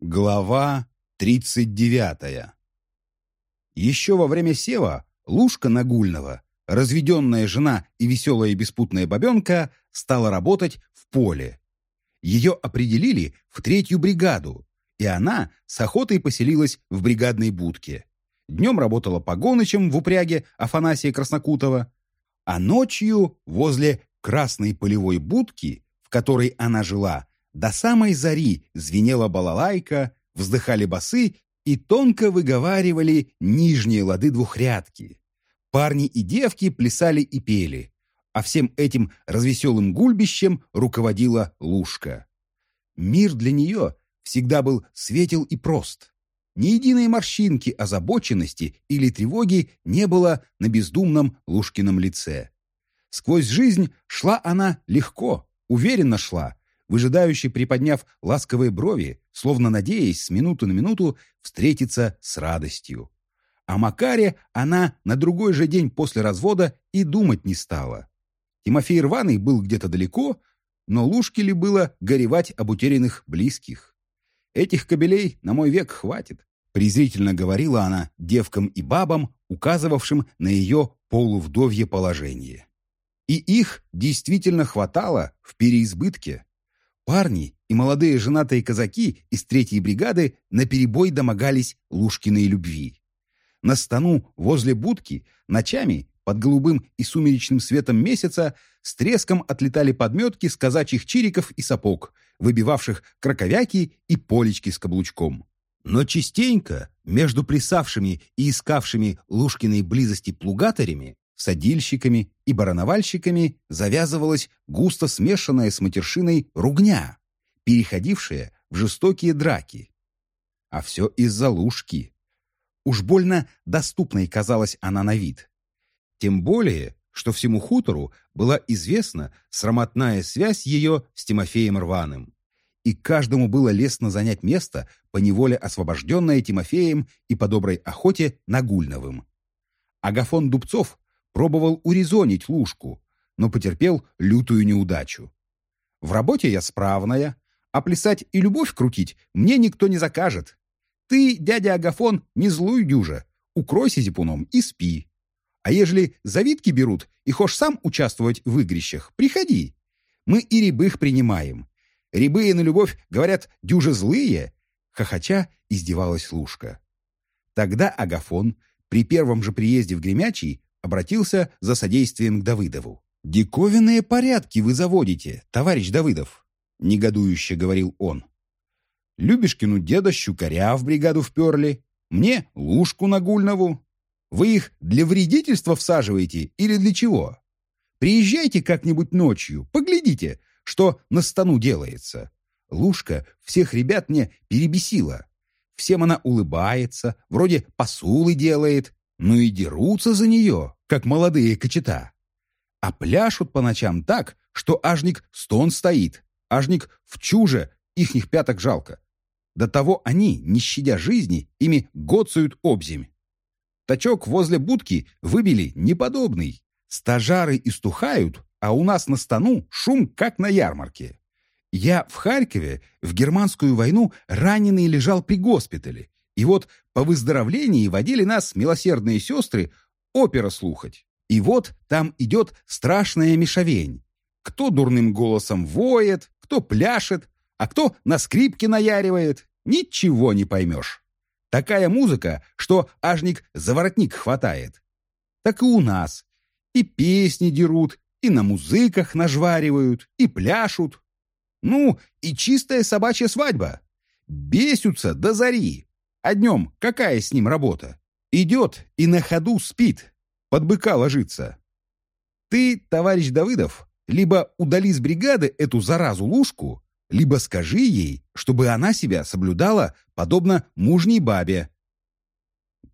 Глава 39 Еще во время сева Лушка Нагульного, разведенная жена и веселая беспутная бабенка, стала работать в поле. Ее определили в третью бригаду, и она с охотой поселилась в бригадной будке. Днем работала погонычем в упряге Афанасия Краснокутова, а ночью возле красной полевой будки, в которой она жила, до самой зари звенела балалайка, вздыхали басы и тонко выговаривали нижние лады двухрядки. Парни и девки плясали и пели, а всем этим развеселым гульбищем руководила Лушка. Мир для нее всегда был светел и прост. Ни единой морщинки озабоченности или тревоги не было на бездумном Лушкином лице. Сквозь жизнь шла она легко, уверенно шла, выжидающе приподняв ласковые брови, словно надеясь с минуты на минуту встретиться с радостью. О Макаре она на другой же день после развода и думать не стала. Тимофей Рваный был где-то далеко, но Лушке ли было горевать об утерянных близких? Этих кобелей на мой век хватит, презрительно говорила она девкам и бабам, указывавшим на ее полувдовье положение. И их действительно хватало в переизбытке. Парни и молодые женатые казаки из третьей бригады наперебой домогались Лушкиной любви. На стану возле будки ночами под голубым и сумеречным светом месяца с треском отлетали подметки с казачьих чириков и сапог, выбивавших краковяки и полечки с каблучком. Но частенько между плясавшими и искавшими Лушкиной близости плугатарями садильщиками и барановальщиками завязывалась густо смешанная с матершиной ругня, переходившая в жестокие драки. А все из-за лужки. Уж больно доступной казалась она на вид. Тем более, что всему хутору была известна срамотная связь ее с Тимофеем Рваным. И каждому было лестно занять место, поневоле освобожденное Тимофеем и по доброй охоте Нагульновым. Агафон Дубцов Пробовал урезонить Лужку, но потерпел лютую неудачу. В работе я справная, а плясать и любовь крутить мне никто не закажет. Ты, дядя Агафон, не злую дюжа, укройся зипуном и спи. А ежели завидки берут и хошь сам участвовать в игрищах, приходи. Мы и рябых принимаем. Рябые на любовь, говорят, дюжа злые. Хохоча издевалась Лужка. Тогда Агафон при первом же приезде в Гремячий обратился за содействием к Давыдову. «Диковинные порядки вы заводите, товарищ Давыдов», — негодующе говорил он. «Любешкину деда щукаря в бригаду вперли, мне лужку нагульнову. Вы их для вредительства всаживаете или для чего? Приезжайте как-нибудь ночью, поглядите, что на стану делается. Лужка всех ребят мне перебесила. Всем она улыбается, вроде посулы делает, ну и дерутся за нее, как молодые кочета. А пляшут по ночам так, что ажник стон стоит, ажник в чуже, ихних пяток жалко. До того они, не щадя жизни, ими гоцают обземь. Тачок возле будки выбили неподобный. Стажары истухают, а у нас на стану шум, как на ярмарке. Я в Харькове в германскую войну раненый лежал при госпитале, и вот по выздоровлении водили нас, милосердные сестры, опера слухать. И вот там идет страшная мешавень. Кто дурным голосом воет, кто пляшет, а кто на скрипке наяривает. Ничего не поймешь. Такая музыка, что ажник за воротник хватает. Так и у нас. И песни дерут, и на музыках нажваривают, и пляшут. Ну, и чистая собачья свадьба. Бесятся до зари. А днем какая с ним работа? Идет и на ходу спит, под быка ложится. Ты, товарищ Давыдов, либо удали с бригады эту заразу-лужку, либо скажи ей, чтобы она себя соблюдала, подобно мужней бабе.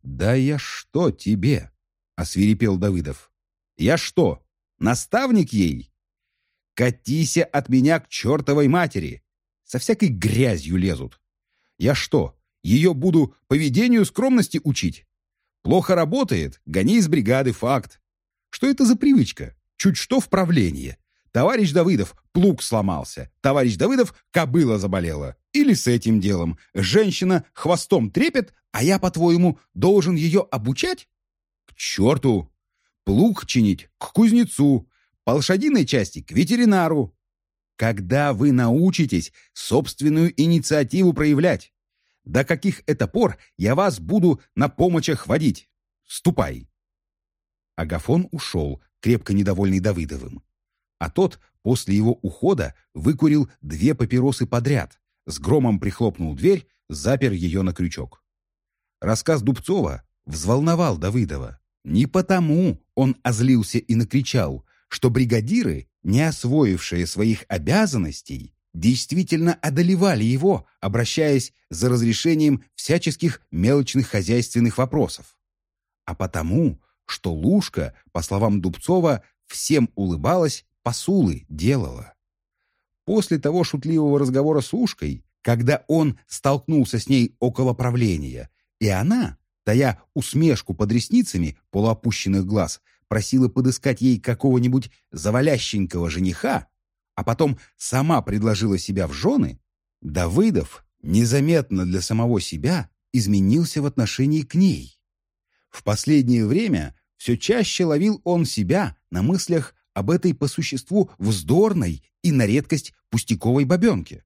«Да я что тебе?» — освирепел Давыдов. «Я что, наставник ей? Катися от меня к чертовой матери! Со всякой грязью лезут. Я что, ее буду поведению скромности учить. Плохо работает, гони из бригады, факт. Что это за привычка? Чуть что в правление. Товарищ Давыдов, плуг сломался. Товарищ Давыдов, кобыла заболела. Или с этим делом. Женщина хвостом трепет, а я, по-твоему, должен ее обучать? К черту! Плуг чинить к кузнецу, по лошадиной части к ветеринару. Когда вы научитесь собственную инициативу проявлять? До каких это пор я вас буду на помощах водить? Ступай!» Агафон ушел, крепко недовольный Давыдовым. А тот после его ухода выкурил две папиросы подряд, с громом прихлопнул дверь, запер ее на крючок. Рассказ Дубцова взволновал Давыдова. Не потому он озлился и накричал, что бригадиры, не освоившие своих обязанностей, действительно одолевали его, обращаясь за разрешением всяческих мелочных хозяйственных вопросов. А потому, что Лушка, по словам Дубцова, всем улыбалась, посулы делала. После того шутливого разговора с Лушкой, когда он столкнулся с ней около правления, и она, тая усмешку под ресницами полуопущенных глаз, просила подыскать ей какого-нибудь завалященького жениха, а потом сама предложила себя в жены, Давыдов незаметно для самого себя изменился в отношении к ней. В последнее время все чаще ловил он себя на мыслях об этой по существу вздорной и на редкость пустяковой бабенке.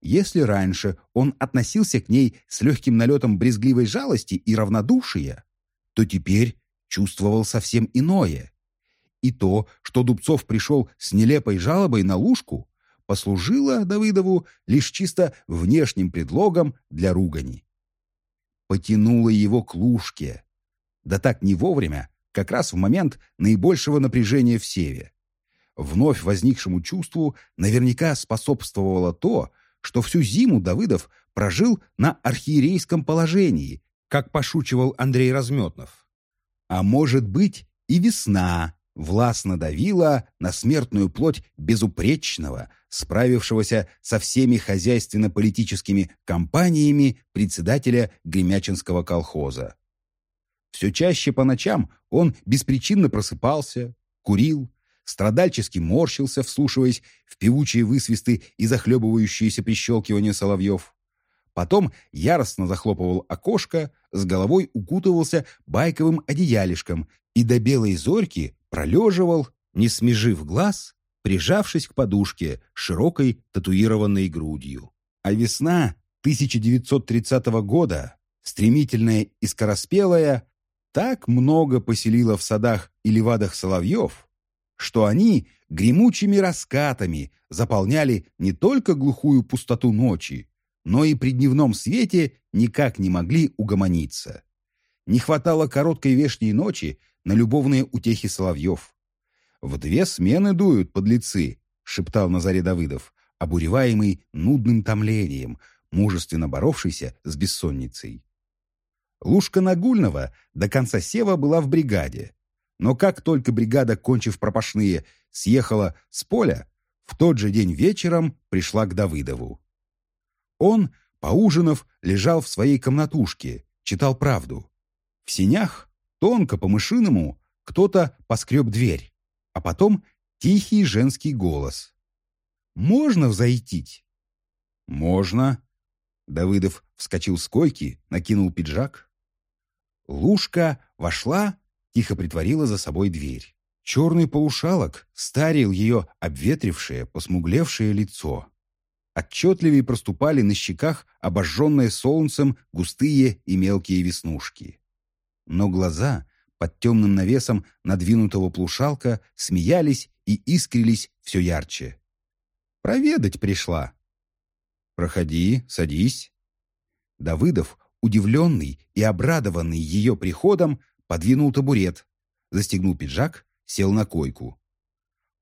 Если раньше он относился к ней с легким налетом брезгливой жалости и равнодушия, то теперь чувствовал совсем иное. И то, что Дубцов пришел с нелепой жалобой на Лужку, послужило Давыдову лишь чисто внешним предлогом для ругани. Потянуло его к Лужке. Да так не вовремя, как раз в момент наибольшего напряжения в Севе. Вновь возникшему чувству наверняка способствовало то, что всю зиму Давыдов прожил на архиерейском положении, как пошучивал Андрей Разметнов. А может быть и весна властно давила на смертную плоть безупречного, справившегося со всеми хозяйственно-политическими кампаниями председателя Гремячинского колхоза. Все чаще по ночам он беспричинно просыпался, курил, страдальчески морщился, вслушиваясь в певучие высвисты и захлебывающиеся прищелкивания соловьев. Потом яростно захлопывал окошко, с головой укутывался байковым одеялишком и до белой зорьки пролеживал, не смежив глаз, прижавшись к подушке широкой татуированной грудью. А весна 1930 года, стремительная и скороспелая, так много поселила в садах и левадах соловьев, что они гремучими раскатами заполняли не только глухую пустоту ночи, но и при дневном свете никак не могли угомониться. Не хватало короткой вешней ночи на любовные утехи соловьев. «В две смены дуют подлецы», — шептал на заре Давыдов, обуреваемый нудным томлением, мужественно боровшийся с бессонницей. Лушка Нагульного до конца сева была в бригаде. Но как только бригада, кончив пропашные, съехала с поля, в тот же день вечером пришла к Давыдову. Он, поужинав, лежал в своей комнатушке, читал правду. В синях, тонко по-мышиному, кто-то поскреб дверь, а потом тихий женский голос. «Можно взойтить?» «Можно». Давыдов вскочил с койки, накинул пиджак. Лушка вошла, тихо притворила за собой дверь. Черный полушалок старил ее обветрившее, посмуглевшее лицо. Отчетливее проступали на щеках обожженные солнцем густые и мелкие веснушки. Но глаза под темным навесом надвинутого плушалка смеялись и искрились все ярче. «Проведать пришла». «Проходи, садись». Давыдов удивленный и обрадованный ее приходом, подвинул табурет, застегнул пиджак, сел на койку.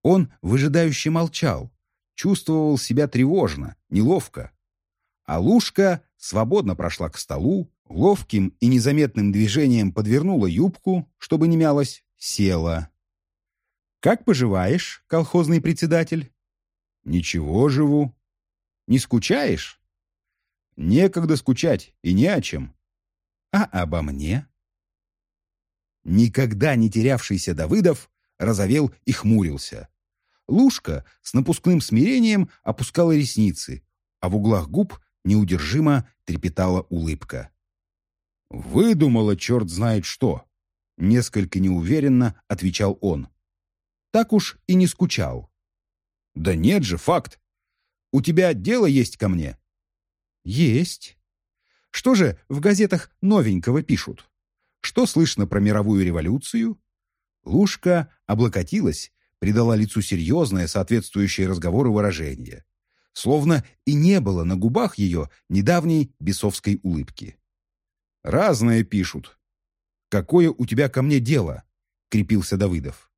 Он выжидающе молчал, чувствовал себя тревожно, неловко. А Лушка свободно прошла к столу, ловким и незаметным движением подвернула юбку, чтобы не мялась, села. «Как поживаешь, колхозный председатель?» «Ничего, живу». «Не скучаешь?» Некогда скучать и не о чем. А обо мне? Никогда не терявшийся Давыдов розовел и хмурился. Лушка с напускным смирением опускала ресницы, а в углах губ неудержимо трепетала улыбка. «Выдумала черт знает что!» — несколько неуверенно отвечал он. Так уж и не скучал. «Да нет же, факт! У тебя дело есть ко мне?» «Есть. Что же в газетах новенького пишут? Что слышно про мировую революцию?» Лушка облокотилась, придала лицу серьезное, соответствующее разговору выражение. Словно и не было на губах ее недавней бесовской улыбки. «Разное пишут. Какое у тебя ко мне дело?» — крепился Давыдов.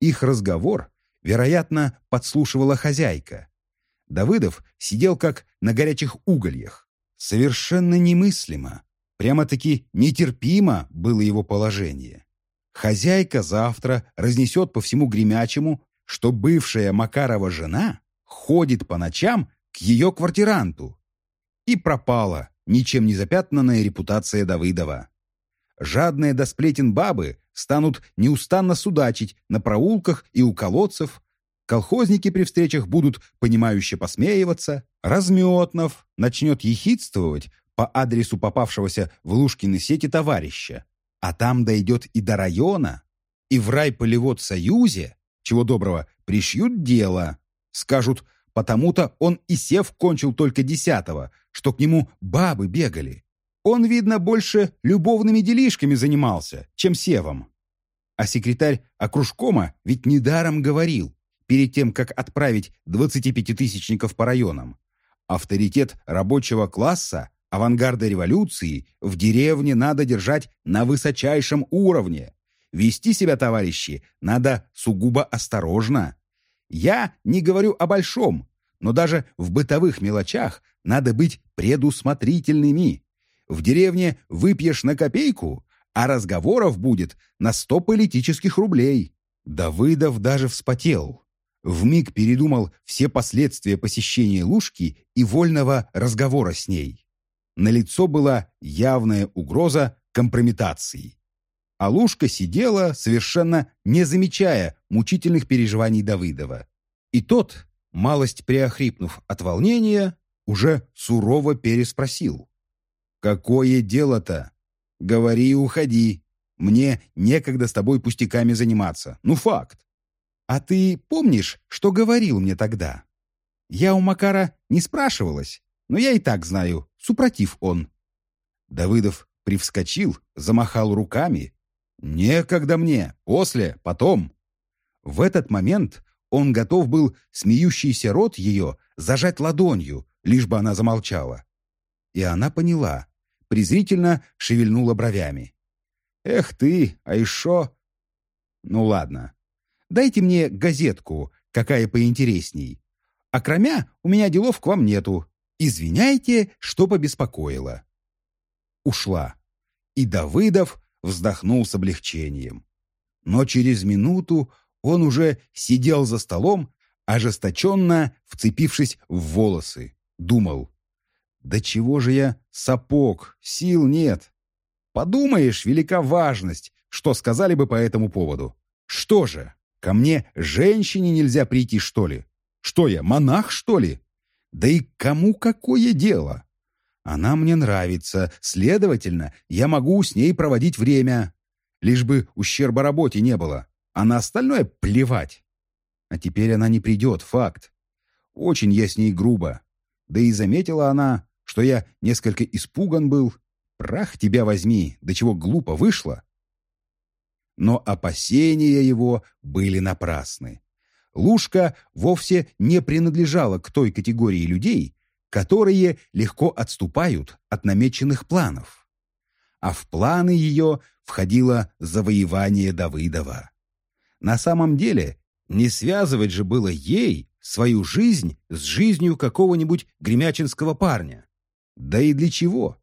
Их разговор, вероятно, подслушивала хозяйка. Давыдов сидел как на горячих угольях. Совершенно немыслимо, прямо-таки нетерпимо было его положение. Хозяйка завтра разнесет по всему гремячему, что бывшая Макарова жена ходит по ночам к ее квартиранту. И пропала ничем не запятнанная репутация Давыдова. Жадные до сплетен бабы станут неустанно судачить на проулках и у колодцев, колхозники при встречах будут понимающе посмеиваться, Разметнов начнет ехидствовать по адресу попавшегося в Лушкины сети товарища, а там дойдет и до района, и в райполевод союзе, чего доброго, пришьют дело, скажут, потому-то он и сев кончил только десятого, что к нему бабы бегали. Он, видно, больше любовными делишками занимался, чем севом. А секретарь окружкома ведь недаром говорил, перед тем, как отправить 25-тысячников по районам. Авторитет рабочего класса, авангарда революции в деревне надо держать на высочайшем уровне. Вести себя, товарищи, надо сугубо осторожно. Я не говорю о большом, но даже в бытовых мелочах надо быть предусмотрительными. В деревне выпьешь на копейку, а разговоров будет на сто политических рублей. Давыдов даже вспотел. Вмиг передумал все последствия посещения Лужки и вольного разговора с ней. На лицо была явная угроза компрометации. А Лужка сидела, совершенно не замечая мучительных переживаний Давыдова. И тот, малость приохрипнув от волнения, уже сурово переспросил. «Какое дело-то? Говори и уходи. Мне некогда с тобой пустяками заниматься. Ну, факт». «А ты помнишь, что говорил мне тогда?» «Я у Макара не спрашивалась, но я и так знаю, супротив он». Давыдов привскочил, замахал руками. «Некогда мне, после, потом». В этот момент он готов был смеющийся рот ее зажать ладонью, лишь бы она замолчала. И она поняла, презрительно шевельнула бровями. «Эх ты, а еще...» «Ну ладно. Дайте мне газетку, какая поинтересней. А кроме у меня делов к вам нету. Извиняйте, что побеспокоило». Ушла. И Давыдов вздохнул с облегчением. Но через минуту он уже сидел за столом, ожесточенно вцепившись в волосы. Думал, да чего же я сапог, сил нет. Подумаешь, велика важность, что сказали бы по этому поводу. Что же, ко мне женщине нельзя прийти, что ли? Что я, монах, что ли? Да и кому какое дело? Она мне нравится, следовательно, я могу с ней проводить время. Лишь бы ущерба работе не было, а на остальное плевать. А теперь она не придет, факт. Очень я с ней грубо. Да и заметила она, что я несколько испуган был. Прах тебя возьми, до чего глупо вышло. Но опасения его были напрасны. Лушка вовсе не принадлежала к той категории людей, которые легко отступают от намеченных планов. А в планы ее входило завоевание Давыдова. На самом деле, не связывать же было ей свою жизнь с жизнью какого-нибудь гремячинского парня. Да и для чего?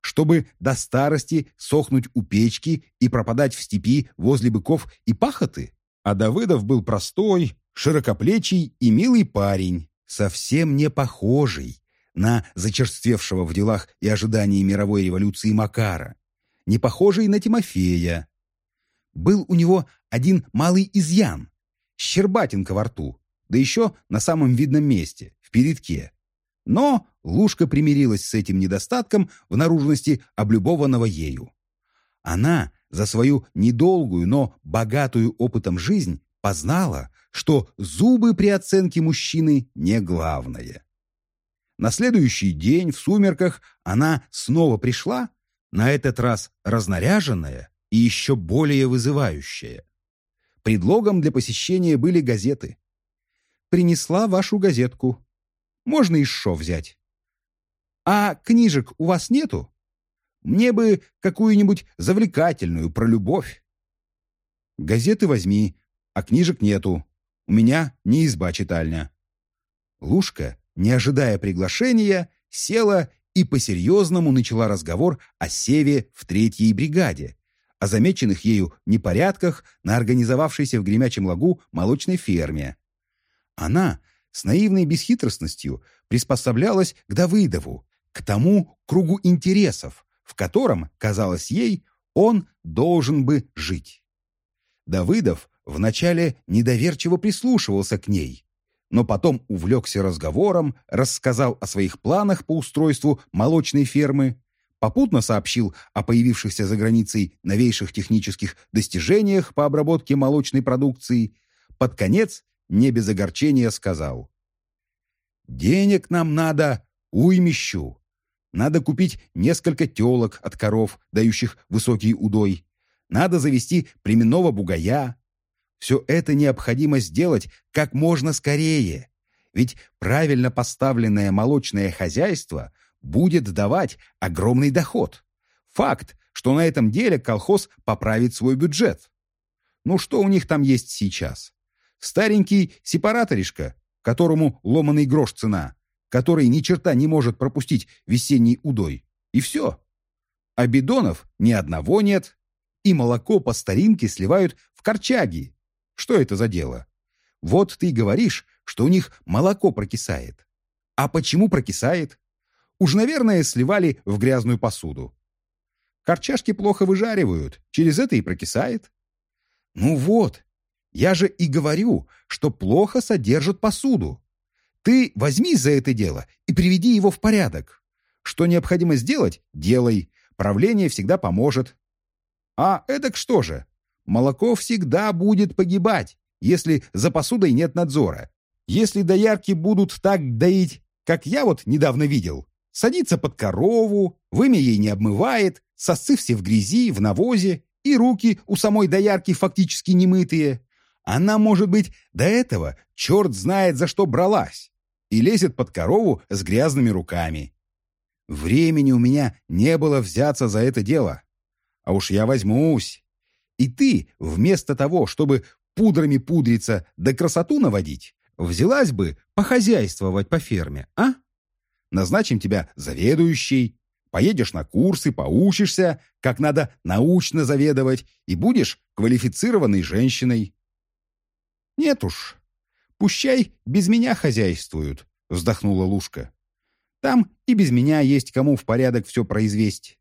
Чтобы до старости сохнуть у печки и пропадать в степи возле быков и пахоты? А Давыдов был простой, широкоплечий и милый парень, совсем не похожий на зачерствевшего в делах и ожидании мировой революции Макара, не похожий на Тимофея. Был у него один малый изъян. щербатинка во рту, да еще на самом видном месте, в передке. Но Лушка примирилась с этим недостатком в наружности облюбованного ею. Она за свою недолгую, но богатую опытом жизнь познала, что зубы при оценке мужчины не главное. На следующий день в сумерках она снова пришла, на этот раз разнаряженная и еще более вызывающая. Предлогом для посещения были газеты. «Принесла вашу газетку. Можно из шо взять». «А книжек у вас нету? Мне бы какую-нибудь завлекательную про любовь». «Газеты возьми, а книжек нету. У меня не изба-читальня». Лушка, не ожидая приглашения, села и по-серьезному начала разговор о Севе в третьей бригаде, о замеченных ею непорядках на организовавшейся в Гремячем лагу молочной ферме. Она с наивной бесхитростностью приспособлялась к Давыдову, к тому кругу интересов, в котором, казалось ей, он должен бы жить. Давыдов вначале недоверчиво прислушивался к ней, но потом увлекся разговором, рассказал о своих планах по устройству молочной фермы, попутно сообщил о появившихся за границей новейших технических достижениях по обработке молочной продукции, под конец, не без огорчения, сказал «Денег нам надо уймищу. Надо купить несколько телок от коров, дающих высокий удой. Надо завести племенного бугая, все это необходимо сделать как можно скорее, ведь правильно поставленное молочное хозяйство будет давать огромный доход. Факт, что на этом деле колхоз поправит свой бюджет. Ну что у них там есть сейчас? Старенький сепараторишка, которому ломаный грош цена, который ни черта не может пропустить весенний удой. И все. А бидонов ни одного нет, и молоко по старинке сливают в корчаги, что это за дело? Вот ты говоришь, что у них молоко прокисает. А почему прокисает? Уж, наверное, сливали в грязную посуду. Корчашки плохо выжаривают, через это и прокисает. Ну вот, я же и говорю, что плохо содержат посуду. Ты возьми за это дело и приведи его в порядок. Что необходимо сделать, делай. Правление всегда поможет. А эдак что же? Молоко всегда будет погибать, если за посудой нет надзора. Если доярки будут так доить, как я вот недавно видел, садится под корову, вымя ей не обмывает, сосцы все в грязи, в навозе, и руки у самой доярки фактически немытые. Она, может быть, до этого черт знает за что бралась и лезет под корову с грязными руками. Времени у меня не было взяться за это дело. А уж я возьмусь. И ты, вместо того, чтобы пудрами пудриться да красоту наводить, взялась бы похозяйствовать по ферме, а? Назначим тебя заведующей, поедешь на курсы, поучишься, как надо научно заведовать, и будешь квалифицированной женщиной. Нет уж, пущай без меня хозяйствуют, вздохнула Лушка. Там и без меня есть кому в порядок все произвести.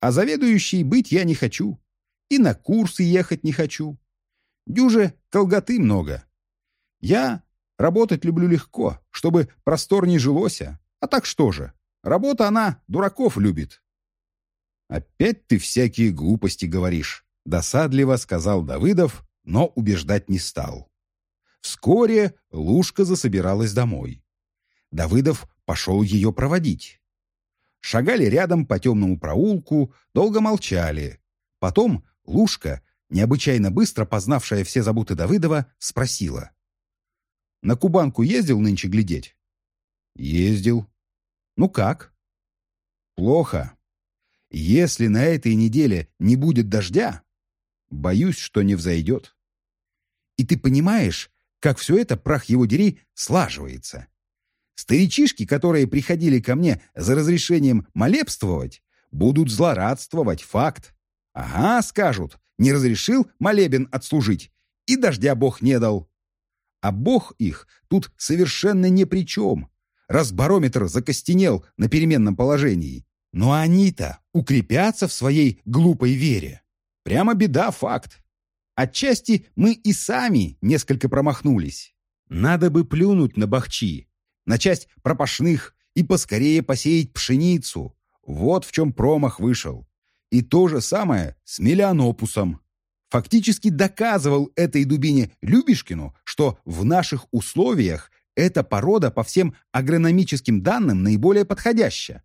А заведующей быть я не хочу и на курсы ехать не хочу. Дюже колготы много. Я работать люблю легко, чтобы просторней жилося. А так что же? Работа она дураков любит. Опять ты всякие глупости говоришь, досадливо сказал Давыдов, но убеждать не стал. Вскоре Лушка засобиралась домой. Давыдов пошел ее проводить. Шагали рядом по темному проулку, долго молчали. Потом Лушка, необычайно быстро познавшая все забуты Давыдова, спросила. «На Кубанку ездил нынче глядеть?» «Ездил». «Ну как?» «Плохо. Если на этой неделе не будет дождя, боюсь, что не взойдет». «И ты понимаешь, как все это, прах его дери, слаживается?» Старичишки, которые приходили ко мне за разрешением молебствовать, будут злорадствовать, факт. Ага, скажут, не разрешил молебен отслужить, и дождя Бог не дал. А Бог их тут совершенно ни при чем, раз барометр закостенел на переменном положении. Но они-то укрепятся в своей глупой вере. Прямо беда, факт. Отчасти мы и сами несколько промахнулись. Надо бы плюнуть на бахчи, на часть пропашных и поскорее посеять пшеницу. Вот в чем промах вышел. И то же самое с мелианопусом. Фактически доказывал этой дубине Любешкину, что в наших условиях эта порода по всем агрономическим данным наиболее подходящая.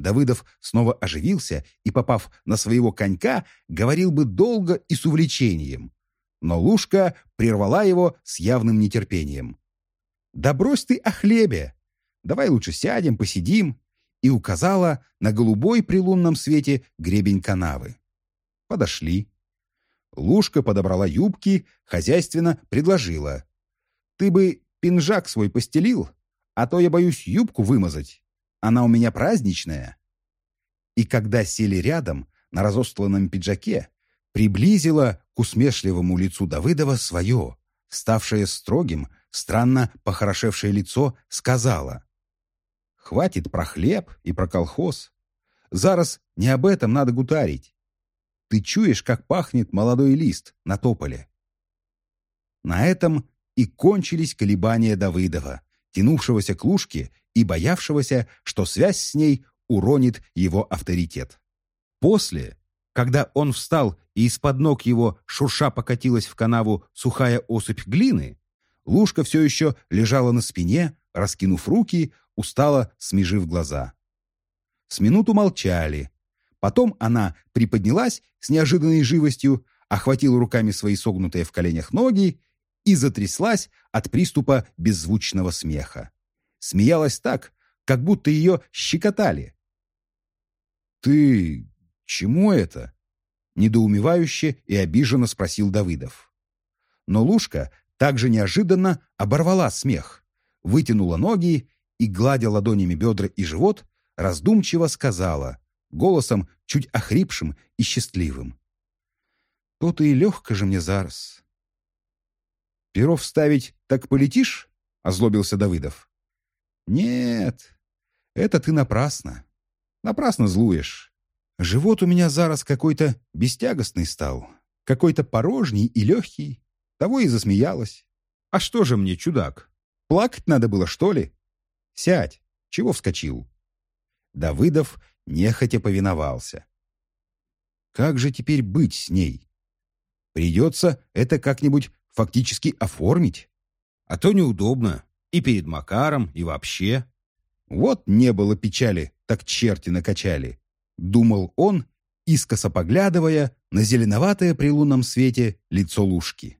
Давыдов снова оживился и, попав на своего конька, говорил бы долго и с увлечением. Но Лушка прервала его с явным нетерпением. «Да брось ты о хлебе! Давай лучше сядем, посидим!» и указала на голубой при лунном свете гребень канавы. Подошли. Лушка подобрала юбки, хозяйственно предложила. «Ты бы пинжак свой постелил, а то я боюсь юбку вымазать. Она у меня праздничная». И когда сели рядом, на разостланном пиджаке, приблизила к усмешливому лицу Давыдова свое, ставшее строгим, странно похорошевшее лицо, сказала. «Хватит про хлеб и про колхоз. Зараз не об этом надо гутарить. Ты чуешь, как пахнет молодой лист на тополе?» На этом и кончились колебания Давыдова, тянувшегося к лужке и боявшегося, что связь с ней уронит его авторитет. После, когда он встал и из-под ног его шурша покатилась в канаву сухая осыпь глины, Лужка все еще лежала на спине, раскинув руки, устало смежив глаза. С минуту молчали. Потом она приподнялась с неожиданной живостью, охватила руками свои согнутые в коленях ноги и затряслась от приступа беззвучного смеха. Смеялась так, как будто ее щекотали. «Ты чему это?» — недоумевающе и обиженно спросил Давыдов. Но Лушка также неожиданно оборвала смех, вытянула ноги и, гладя ладонями бедра и живот, раздумчиво сказала, голосом чуть охрипшим и счастливым. «То-то и легко же мне зараз». «Перов ставить так полетишь?» — озлобился Давыдов. «Нет, это ты напрасно. Напрасно злуешь. Живот у меня зараз какой-то бестягостный стал, какой-то порожний и легкий. Того и засмеялась. А что же мне, чудак? Плакать надо было, что ли? Сядь. Чего вскочил? Давыдов нехотя повиновался. Как же теперь быть с ней? Придется это как-нибудь фактически оформить. А то неудобно. И перед Макаром, и вообще. Вот не было печали, так черти накачали. Думал он, искоса поглядывая на зеленоватое при лунном свете лицо Лушки.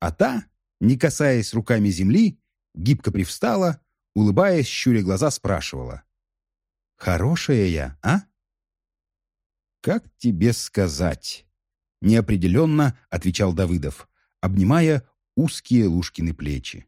А та, не касаясь руками земли, гибко привстала, улыбаясь, щуря глаза, спрашивала. «Хорошая я, а?» «Как тебе сказать?» Неопределенно отвечал Давыдов, обнимая узкие Лушкины плечи.